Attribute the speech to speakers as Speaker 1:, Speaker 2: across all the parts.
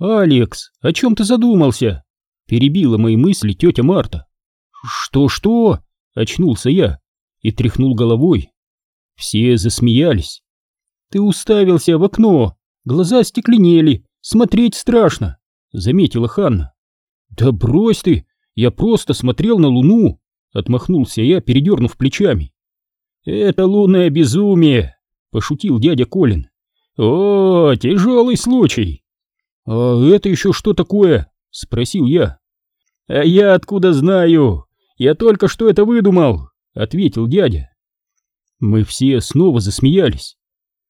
Speaker 1: «Алекс, о чем ты задумался?» Перебила мои мысли тетя Марта. «Что-что?» — очнулся я и тряхнул головой. Все засмеялись. «Ты уставился в окно, глаза стекленели, смотреть страшно», — заметила Ханна. «Да брось ты, я просто смотрел на луну», — отмахнулся я, передернув плечами. «Это лунное безумие», — пошутил дядя Колин. «О, тяжелый случай!» «А это еще что такое?» — спросил я. «А я откуда знаю? Я только что это выдумал!» — ответил дядя. Мы все снова засмеялись.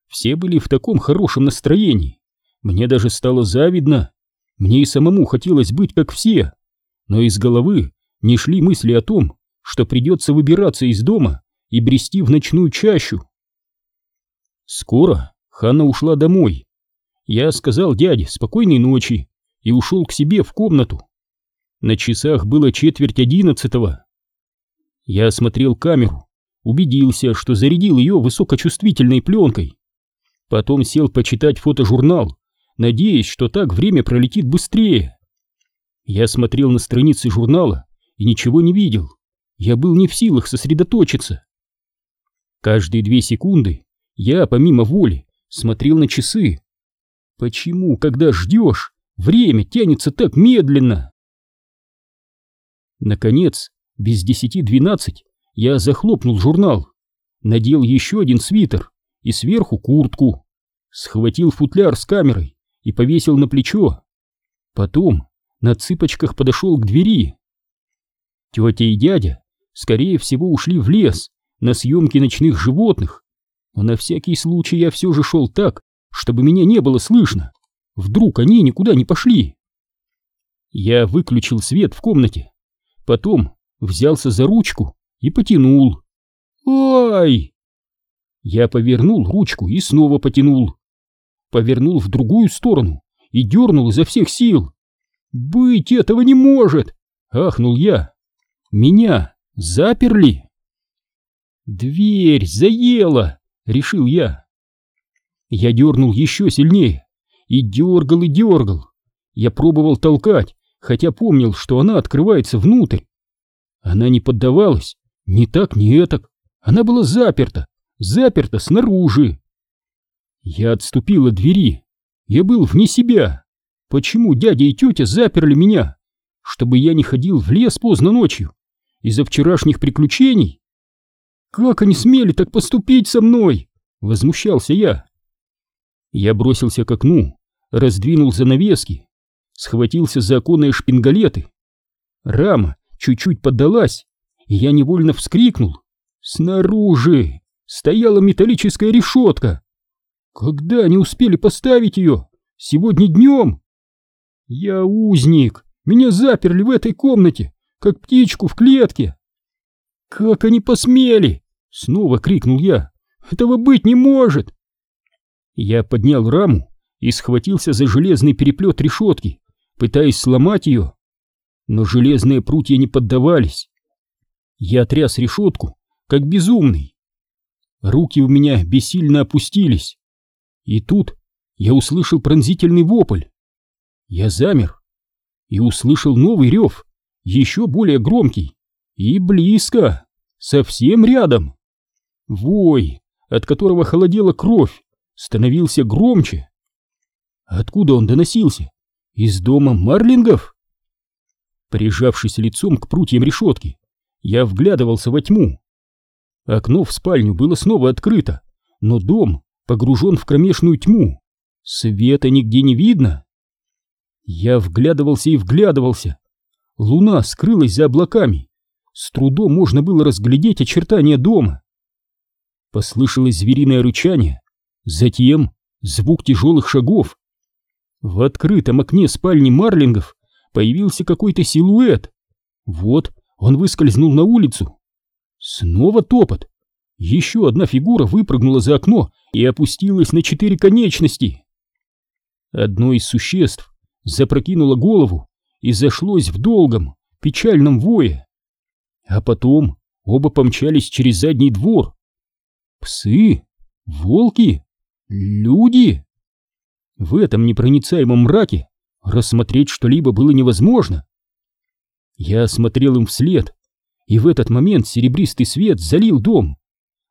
Speaker 1: Все были в таком хорошем настроении. Мне даже стало завидно. Мне и самому хотелось быть как все. Но из головы не шли мысли о том, что придется выбираться из дома и брести в ночную чащу. Скоро Ханна ушла домой. Я сказал дяде спокойной ночи и ушел к себе в комнату. На часах было четверть одиннадцатого. Я осмотрел камеру, убедился, что зарядил ее высокочувствительной пленкой. Потом сел почитать фотожурнал, надеясь, что так время пролетит быстрее. Я смотрел на страницы журнала и ничего не видел. Я был не в силах сосредоточиться. Каждые две секунды я, помимо воли, смотрел на часы. Почему, когда ждешь, время тянется так медленно? Наконец, без десяти двенадцать я захлопнул журнал, надел еще один свитер и сверху куртку, схватил футляр с камерой и повесил на плечо. Потом на цыпочках подошел к двери. Тетя и дядя, скорее всего, ушли в лес на съемки ночных животных, но на всякий случай я все же шел так, чтобы меня не было слышно. Вдруг они никуда не пошли. Я выключил свет в комнате, потом взялся за ручку и потянул. Ой! Я повернул ручку и снова потянул. Повернул в другую сторону и дернул изо всех сил. «Быть этого не может!» — ахнул я. «Меня заперли!» «Дверь заела!» — решил я. Я дернул еще сильнее и дергал и дергал. Я пробовал толкать, хотя помнил, что она открывается внутрь. Она не поддавалась, ни так, ни этак. Она была заперта, заперта снаружи. Я отступил от двери. Я был вне себя. Почему дядя и тетя заперли меня? Чтобы я не ходил в лес поздно ночью? Из-за вчерашних приключений? Как они смели так поступить со мной? Возмущался я. Я бросился к окну, раздвинул занавески, схватился за оконные шпингалеты. Рама чуть-чуть поддалась, и я невольно вскрикнул. Снаружи стояла металлическая решетка. Когда они успели поставить ее? Сегодня днем? Я узник, меня заперли в этой комнате, как птичку в клетке. Как они посмели? Снова крикнул я. Этого быть не может. Я поднял раму и схватился за железный переплет решетки, пытаясь сломать ее. Но железные прутья не поддавались. Я тряс решетку, как безумный. Руки у меня бессильно опустились. И тут я услышал пронзительный вопль. Я замер и услышал новый рев, еще более громкий и близко, совсем рядом. Вой, от которого холодела кровь, становился громче. Откуда он доносился? Из дома Марлингов? Прижавшись лицом к прутьям решетки, я вглядывался во тьму. Окно в спальню было снова открыто, но дом погружен в кромешную тьму. Света нигде не видно. Я вглядывался и вглядывался. Луна скрылась за облаками. С трудом можно было разглядеть очертания дома. Послышалось звериное рычание, затем звук тяжелых шагов. В открытом окне спальни Марлингов появился какой-то силуэт. Вот он выскользнул на улицу. Снова топот. Еще одна фигура выпрыгнула за окно и опустилась на четыре конечности. Одно из существ запрокинуло голову и зашлось в долгом, печальном вое. А потом оба помчались через задний двор. Псы? Волки? Люди? В этом непроницаемом мраке Рассмотреть что-либо было невозможно. Я смотрел им вслед, и в этот момент серебристый свет залил дом.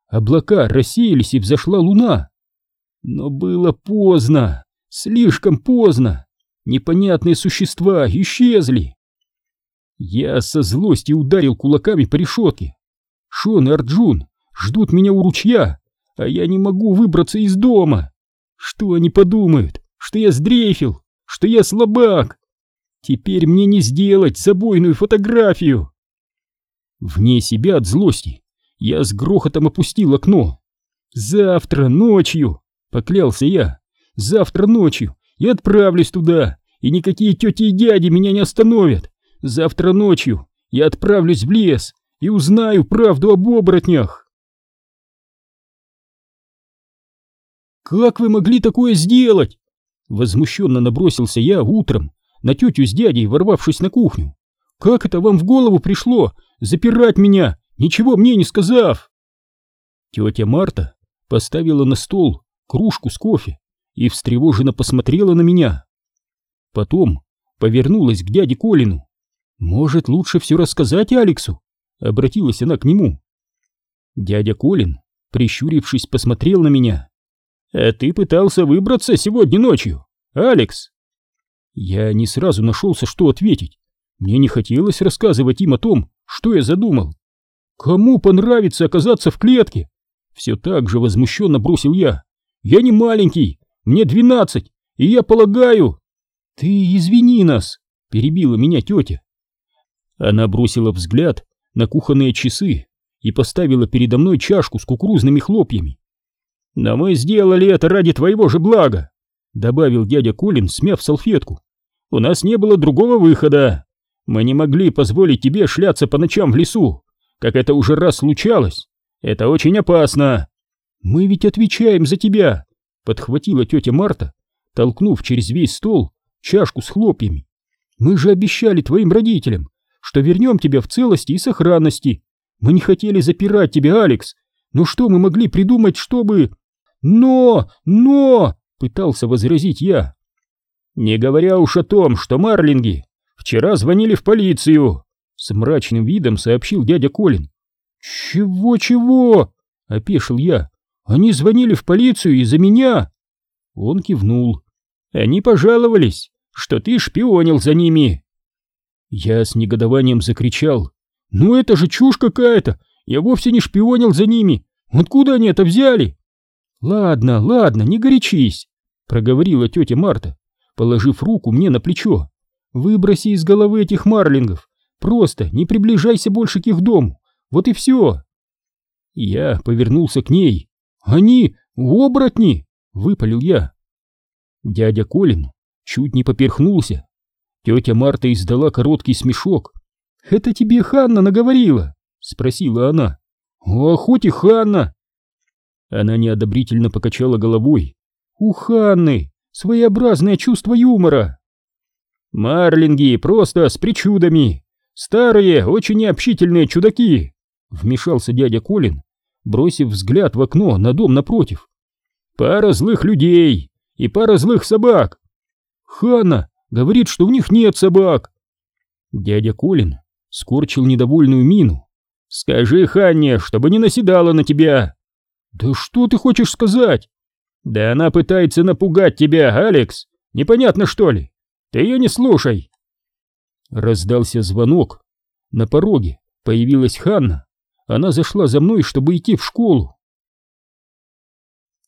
Speaker 1: Облака рассеялись, и взошла луна. Но было поздно, слишком поздно. Непонятные существа исчезли. Я со злости ударил кулаками по решетке. Шон и Арджун ждут меня у ручья, а я не могу выбраться из дома. Что они подумают? Что я сдрейфил? Что я слабак? Теперь мне не сделать забойную фотографию. Вне себя от злости я с грохотом опустил окно. Завтра ночью, поклялся я, завтра ночью я отправлюсь туда, и никакие тети и дяди меня не остановят. Завтра ночью я отправлюсь в лес и узнаю правду об оборотнях. «Как вы могли такое сделать?» Возмущенно набросился я утром на тетю с дядей, ворвавшись на кухню. «Как это вам в голову пришло запирать меня, ничего мне не сказав?» Тетя Марта поставила на стол кружку с кофе и встревоженно посмотрела на меня. Потом повернулась к дяде Колину. «Может, лучше все рассказать Алексу?» — обратилась она к нему. Дядя Колин, прищурившись, посмотрел на меня. «А ты пытался выбраться сегодня ночью, Алекс?» Я не сразу нашелся, что ответить. Мне не хотелось рассказывать им о том, что я задумал. Кому понравится оказаться в клетке? Все так же возмущенно бросил я. Я не маленький, мне двенадцать, и я полагаю... Ты извини нас, перебила меня тетя. Она бросила взгляд на кухонные часы и поставила передо мной чашку с кукурузными хлопьями. «Но мы сделали это ради твоего же блага», — добавил дядя Колин, смяв салфетку. «У нас не было другого выхода. Мы не могли позволить тебе шляться по ночам в лесу, как это уже раз случалось. Это очень опасно». «Мы ведь отвечаем за тебя», — подхватила тетя Марта, толкнув через весь стол чашку с хлопьями. «Мы же обещали твоим родителям, что вернем тебя в целости и сохранности. Мы не хотели запирать тебя, Алекс. Но что мы могли придумать, чтобы...» «Но! Но!» — пытался возразить я. «Не говоря уж о том, что марлинги вчера звонили в полицию!» С мрачным видом сообщил дядя Колин. «Чего-чего?» — опешил я. «Они звонили в полицию из-за меня!» Он кивнул. «Они пожаловались, что ты шпионил за ними!» Я с негодованием закричал. «Ну это же чушь какая-то! Я вовсе не шпионил за ними! Откуда они это взяли?» «Ладно, ладно, не горячись», — проговорила тетя Марта, положив руку мне на плечо. «Выброси из головы этих марлингов, просто не приближайся больше к их дому, вот и все». Я повернулся к ней. «Они оборотни!» — выпалил я. Дядя Колин чуть не поперхнулся. Тетя Марта издала короткий смешок. «Это тебе Ханна наговорила?» — спросила она. «О, хоть и Ханна!» Она неодобрительно покачала головой. «У Ханны своеобразное чувство юмора!» «Марлинги просто с причудами! Старые, очень необщительные чудаки!» Вмешался дядя Колин, бросив взгляд в окно на дом напротив. «Пара злых людей и пара злых собак!» «Ханна говорит, что в них нет собак!» Дядя Колин скорчил недовольную мину. «Скажи Ханне, чтобы не наседала на тебя!» «Да что ты хочешь сказать?» «Да она пытается напугать тебя, Алекс! Непонятно, что ли? Ты ее не слушай!» Раздался звонок. На пороге появилась Ханна. Она зашла за мной, чтобы идти в школу.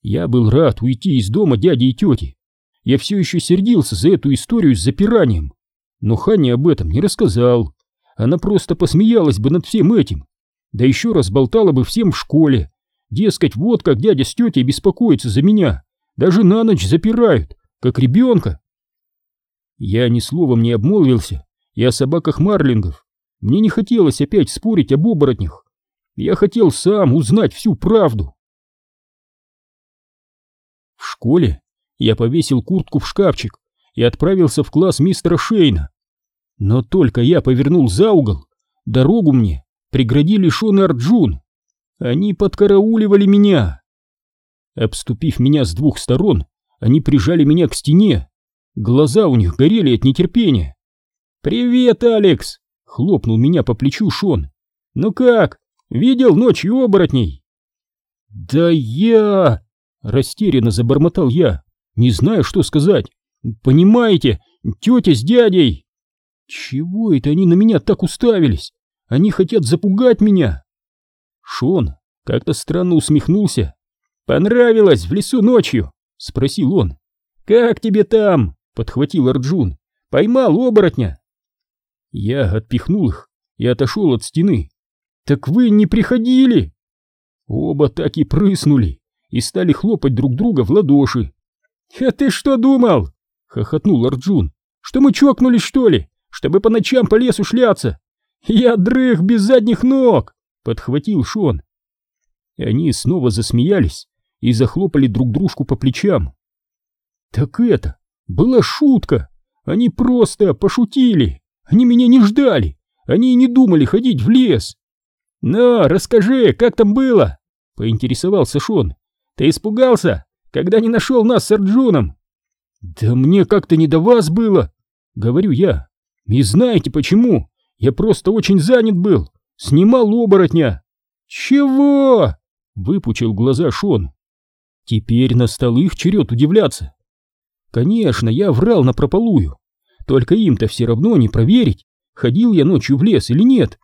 Speaker 1: Я был рад уйти из дома дяди и тети. Я все еще сердился за эту историю с запиранием. Но Ханне об этом не рассказал. Она просто посмеялась бы над всем этим. Да еще разболтала бы всем в школе, Дескать, вот как дядя с тетей беспокоятся за меня. Даже на ночь запирают, как ребенка. Я ни словом не обмолвился и о собаках марлингов. Мне не хотелось опять спорить об оборотнях. Я хотел сам узнать всю правду. В школе я повесил куртку в шкафчик и отправился в класс мистера Шейна. Но только я повернул за угол, дорогу мне преградили Шон и Арджун. Они подкарауливали меня. Обступив меня с двух сторон, они прижали меня к стене. Глаза у них горели от нетерпения. «Привет, Алекс!» — хлопнул меня по плечу Шон. «Ну как, видел ночью оборотней?» «Да я...» — растерянно забормотал я. «Не знаю, что сказать. Понимаете, тетя с дядей...» «Чего это они на меня так уставились? Они хотят запугать меня!» Шон как-то странно усмехнулся. «Понравилось в лесу ночью?» — спросил он. «Как тебе там?» — подхватил Арджун. «Поймал оборотня!» Я отпихнул их и отошел от стены. «Так вы не приходили?» Оба так и прыснули и стали хлопать друг друга в ладоши. «А ты что думал?» — хохотнул Арджун. «Что мы чокнулись, что ли? Чтобы по ночам по лесу шляться? Я дрых без задних ног!» — подхватил Шон. Они снова засмеялись и захлопали друг дружку по плечам. «Так это была шутка! Они просто пошутили! Они меня не ждали! Они и не думали ходить в лес!» «Но расскажи, как там было?» — поинтересовался Шон. «Ты испугался, когда не нашел нас с Арджуном?» «Да мне как-то не до вас было!» — говорю я. «И знаете почему? Я просто очень занят был, снимал оборотня!» «Чего?» — выпучил глаза Шон. Теперь настал их черед удивляться. Конечно, я врал напропалую, только им-то все равно не проверить, ходил я ночью в лес или нет.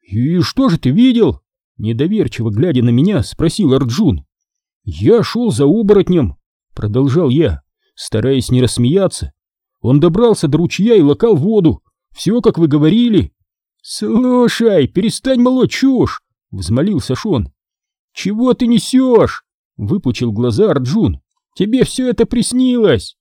Speaker 1: «И что же ты видел?» — недоверчиво глядя на меня, спросил Арджун. «Я шел за оборотнем», — продолжал я, стараясь не рассмеяться. «Он добрался до ручья и локал воду. Все, как вы говорили». «Слушай, перестань молоть чушь!» — взмолился Шон. «Чего ты несешь?» — выпучил глаза Арджун. «Тебе все это приснилось!»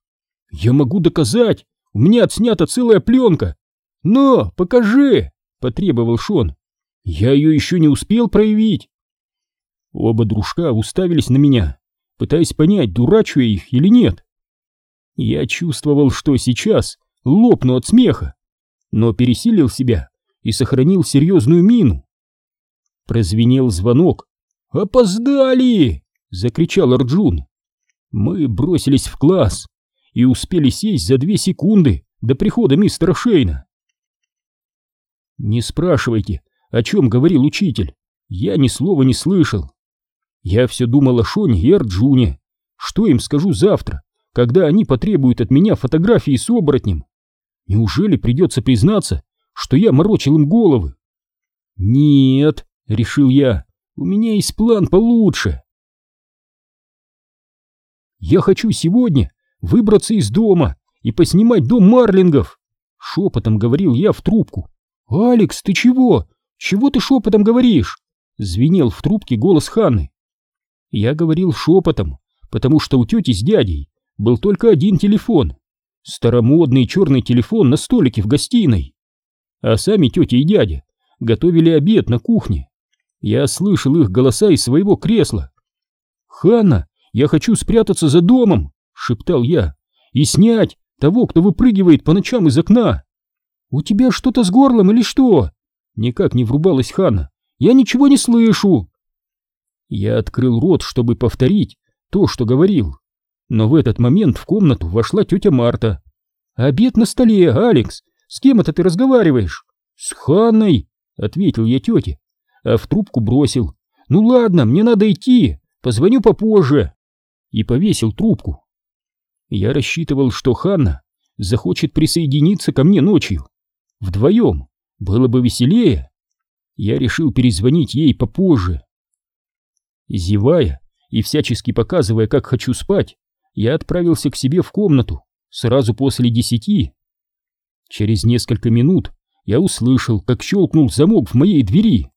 Speaker 1: «Я могу доказать! У меня отснята целая пленка!» «Но, покажи!» — потребовал Шон. Я ее еще не успел проявить. Оба дружка уставились на меня, пытаясь понять, дурачу я их или нет. Я чувствовал, что сейчас лопну от смеха, но пересилил себя и сохранил серьезную мину. Прозвенел звонок. «Опоздали!» — закричал Арджун. Мы бросились в класс и успели сесть за две секунды до прихода мистера Шейна. Не спрашивайте, о чем говорил учитель, я ни слова не слышал. Я все думал о Шоне и Арджуне. Что им скажу завтра, когда они потребуют от меня фотографии с оборотнем? Неужели придется признаться, что я морочил им головы? Нет, решил я, у меня есть план получше. Я хочу сегодня выбраться из дома и поснимать дом Марлингов, шепотом говорил я в трубку. «Алекс, ты чего? «Чего ты шепотом говоришь?» — звенел в трубке голос Ханны. Я говорил шепотом, потому что у тети с дядей был только один телефон. Старомодный черный телефон на столике в гостиной. А сами тетя и дядя готовили обед на кухне. Я слышал их голоса из своего кресла. «Ханна, я хочу спрятаться за домом!» — шептал я. «И снять того, кто выпрыгивает по ночам из окна!» «У тебя что-то с горлом или что?» Никак не врубалась Ханна. «Я ничего не слышу!» Я открыл рот, чтобы повторить то, что говорил. Но в этот момент в комнату вошла тетя Марта. «Обед на столе, Алекс! С кем это ты разговариваешь?» «С Ханной!» — ответил я тете, а в трубку бросил. «Ну ладно, мне надо идти, позвоню попозже!» И повесил трубку. Я рассчитывал, что Ханна захочет присоединиться ко мне ночью. Вдвоем. Было бы веселее. Я решил перезвонить ей попозже. Зевая и всячески показывая, как хочу спать, я отправился к себе в комнату сразу после десяти. Через несколько минут я услышал, как щелкнул замок в моей двери.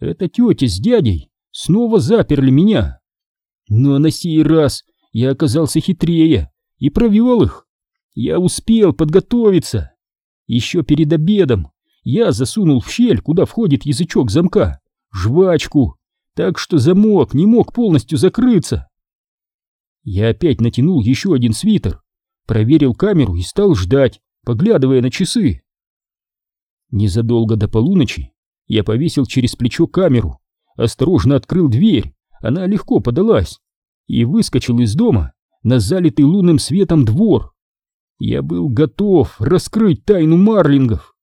Speaker 1: Это тетя с дядей снова заперли меня. Но на сей раз я оказался хитрее и провел их. Я успел подготовиться. Еще перед обедом я засунул в щель, куда входит язычок замка, жвачку, так что замок не мог полностью закрыться. Я опять натянул еще один свитер, проверил камеру и стал ждать, поглядывая на часы. Незадолго до полуночи я повесил через плечо камеру, осторожно открыл дверь, она легко подалась, и выскочил из дома на залитый лунным светом двор. Я был готов раскрыть тайну марлингов.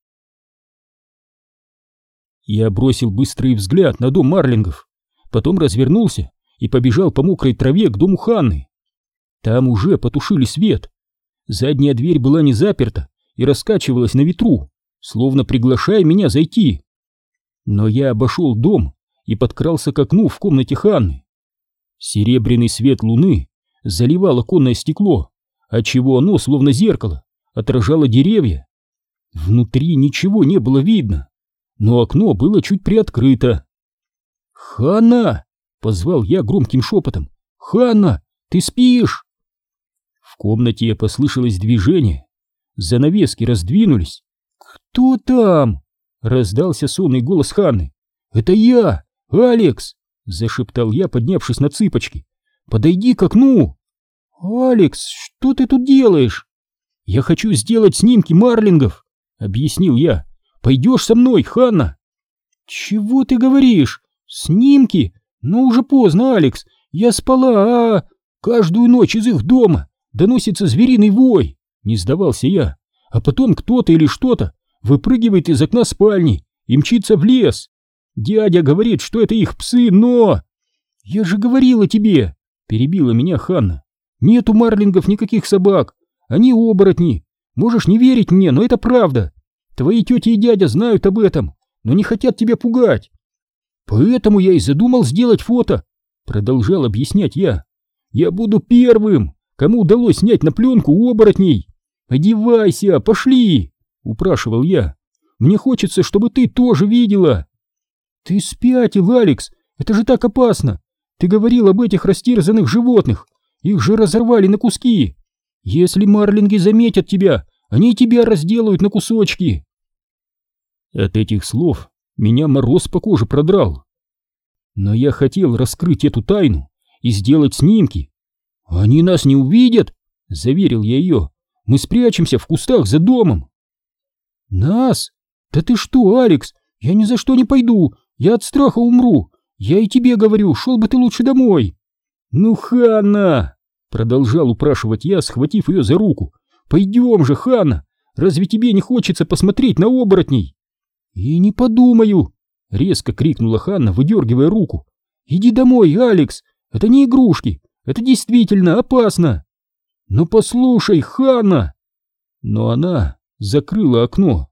Speaker 1: Я бросил быстрый взгляд на дом марлингов, потом развернулся и побежал по мокрой траве к дому Ханны. Там уже потушили свет. Задняя дверь была не заперта и раскачивалась на ветру, словно приглашая меня зайти. Но я обошел дом и подкрался к окну в комнате Ханны. Серебряный свет луны заливал оконное стекло, отчего оно, словно зеркало, отражало деревья. Внутри ничего не было видно, но окно было чуть приоткрыто. «Ханна!» — позвал я громким шепотом. «Ханна, ты спишь?» В комнате послышалось движение. Занавески раздвинулись. «Кто там?» — раздался сонный голос Ханны. «Это я, Алекс!» — зашептал я, поднявшись на цыпочки. «Подойди к окну!» «Алекс, что ты тут делаешь?» «Я хочу сделать снимки марлингов», — объяснил я. «Пойдешь со мной, Ханна?» «Чего ты говоришь? Снимки? Ну уже поздно, Алекс. Я спала, а каждую ночь из их дома доносится звериный вой», — не сдавался я. «А потом кто-то или что-то выпрыгивает из окна спальни и мчится в лес. Дядя говорит, что это их псы, но...» «Я же говорила тебе!» — перебила меня Ханна. Нет у марлингов никаких собак. Они оборотни. Можешь не верить мне, но это правда. Твои тети и дядя знают об этом, но не хотят тебя пугать. Поэтому я и задумал сделать фото, продолжал объяснять я. Я буду первым, кому удалось снять на пленку оборотней. Одевайся, пошли, упрашивал я. Мне хочется, чтобы ты тоже видела. Ты спятил, Алекс, это же так опасно. Ты говорил об этих растерзанных животных, их же разорвали на куски. Если марлинги заметят тебя, они тебя разделают на кусочки. От этих слов меня мороз по коже продрал. Но я хотел раскрыть эту тайну и сделать снимки. Они нас не увидят, заверил я ее. Мы спрячемся в кустах за домом. Нас? Да ты что, Алекс? Я ни за что не пойду. Я от страха умру. Я и тебе говорю, шел бы ты лучше домой. «Ну, Ханна!» — продолжал упрашивать я, схватив ее за руку. «Пойдем же, Ханна! Разве тебе не хочется посмотреть на оборотней?» «И не подумаю!» — резко крикнула Ханна, выдергивая руку. «Иди домой, Алекс! Это не игрушки! Это действительно опасно!» «Ну послушай, Ханна!» Но она закрыла окно.